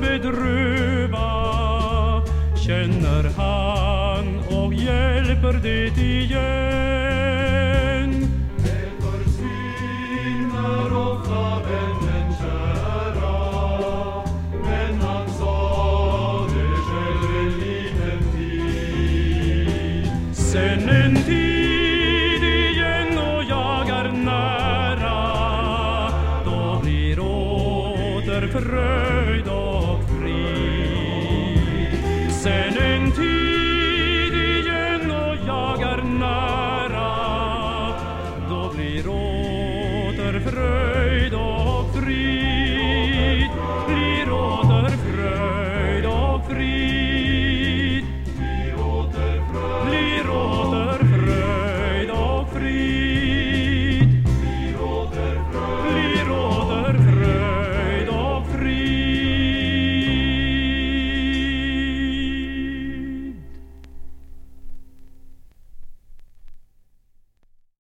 bedrövad känner han och hjälper det igen. Det försvinner ofta vännen kära, men han sa det själv en liten tid. Sen en tid igen och jag är nära, då blir åter fröjd Vater Freude und Frieden.